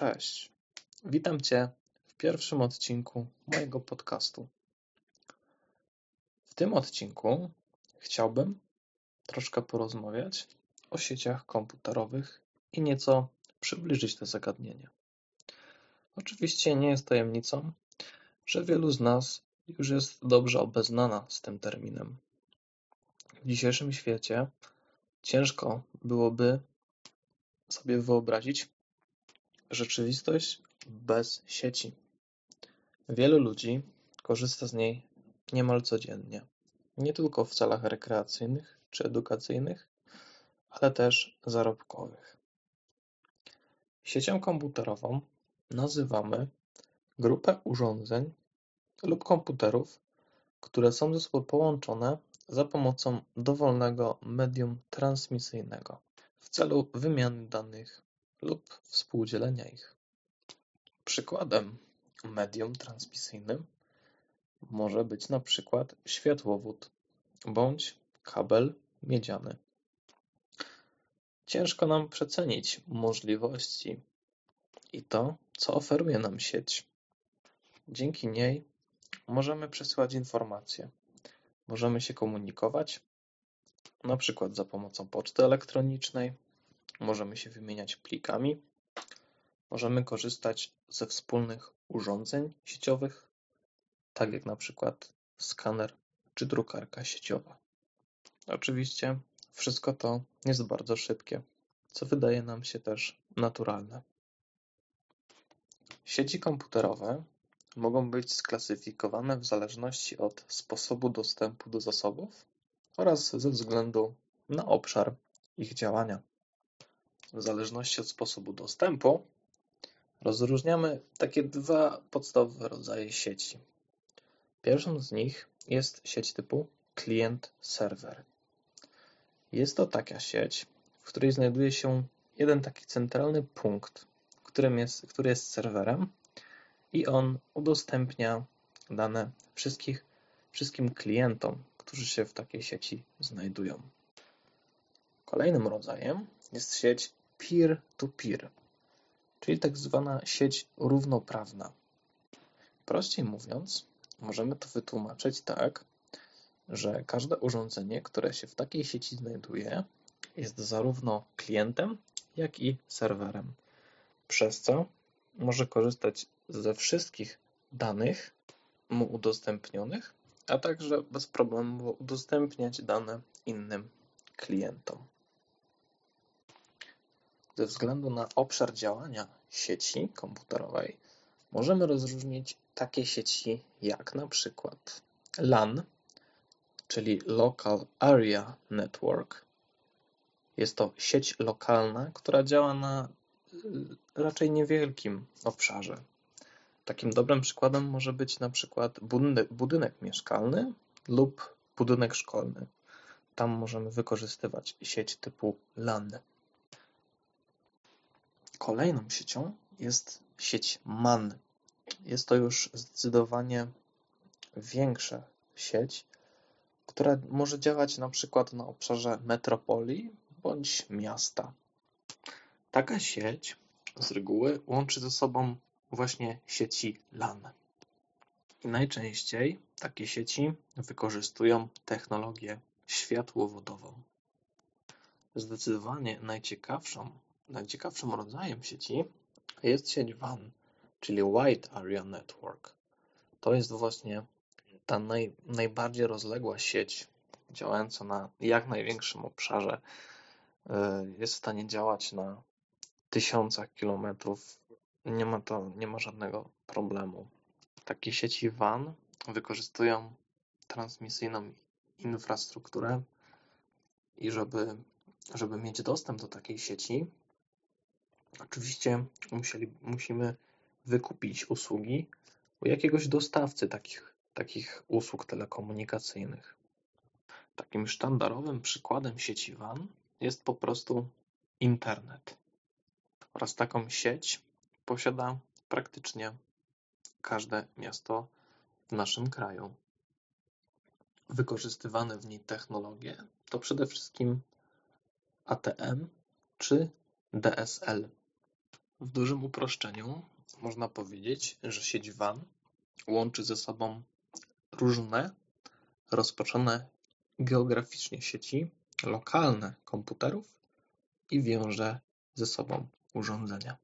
cześć. Witam Cię w pierwszym odcinku mojego podcastu. W tym odcinku chciałbym troszkę porozmawiać o sieciach komputerowych i nieco przybliżyć te zagadnienie. Oczywiście nie jest tajemnicą, że wielu z nas już jest dobrze obeznana z tym terminem. W dzisiejszym świecie ciężko byłoby sobie wyobrazić rzeczywistość bez sieci. Wielu ludzi korzysta z niej niemal codziennie, nie tylko w celach rekreacyjnych czy edukacyjnych, ale też zarobkowych. Siecią komputerową nazywamy grupę urządzeń lub komputerów, które są ze sobą połączone za pomocą dowolnego medium transmisyjnego w celu wymiany danych lub współdzielenia ich. Przykładem medium transmisyjnym może być na przykład światłowód bądź kabel miedziany. Ciężko nam przecenić możliwości i to, co oferuje nam sieć. Dzięki niej możemy przesyłać informacje, możemy się komunikować, na przykład za pomocą poczty elektronicznej, możemy się wymieniać plikami, możemy korzystać ze wspólnych urządzeń sieciowych, tak jak na przykład skaner czy drukarka sieciowa. Oczywiście wszystko to jest bardzo szybkie, co wydaje nam się też naturalne. Sieci komputerowe mogą być sklasyfikowane w zależności od sposobu dostępu do zasobów oraz ze względu na obszar ich działania. W zależności od sposobu dostępu rozróżniamy takie dwa podstawowe rodzaje sieci. Pierwszą z nich jest sieć typu klient-serwer. Jest to taka sieć, w której znajduje się jeden taki centralny punkt, którym jest, który jest serwerem i on udostępnia dane wszystkich, wszystkim klientom, którzy się w takiej sieci znajdują. Kolejnym rodzajem jest sieć peer-to-peer, czyli tak zwana sieć równoprawna. Prościej mówiąc, możemy to wytłumaczyć tak, że każde urządzenie, które się w takiej sieci znajduje, jest zarówno klientem, jak i serwerem, przez co może korzystać ze wszystkich danych mu udostępnionych, a także bez problemu udostępniać dane innym klientom. Ze względu na obszar działania sieci komputerowej możemy rozróżnić takie sieci jak na przykład LAN, czyli Local Area Network. Jest to sieć lokalna, która działa na y, raczej niewielkim obszarze. Takim dobrym przykładem może być na przykład budynek, budynek mieszkalny lub budynek szkolny. Tam możemy wykorzystywać sieć typu LAN. Kolejną siecią jest sieć MAN. Jest to już zdecydowanie większa sieć, która może działać na przykład na obszarze metropolii bądź miasta. Taka sieć z reguły łączy ze sobą właśnie sieci LAN. Najczęściej takie sieci wykorzystują technologię światłowodową. Zdecydowanie najciekawszą Najciekawszym rodzajem sieci jest sieć WAN, czyli Wide Area Network. To jest właśnie ta naj, najbardziej rozległa sieć, działająca na jak największym obszarze. E, jest w stanie działać na tysiącach kilometrów. Nie ma to, nie ma żadnego problemu. Takie sieci WAN wykorzystują transmisyjną infrastrukturę i żeby, żeby mieć dostęp do takiej sieci, Oczywiście musieli, musimy wykupić usługi u jakiegoś dostawcy takich, takich usług telekomunikacyjnych. Takim sztandarowym przykładem sieci WAN jest po prostu internet. Oraz taką sieć posiada praktycznie każde miasto w naszym kraju. Wykorzystywane w niej technologie to przede wszystkim ATM czy DSL. W dużym uproszczeniu można powiedzieć, że sieć WAN łączy ze sobą różne, rozproszone geograficznie sieci lokalne komputerów i wiąże ze sobą urządzenia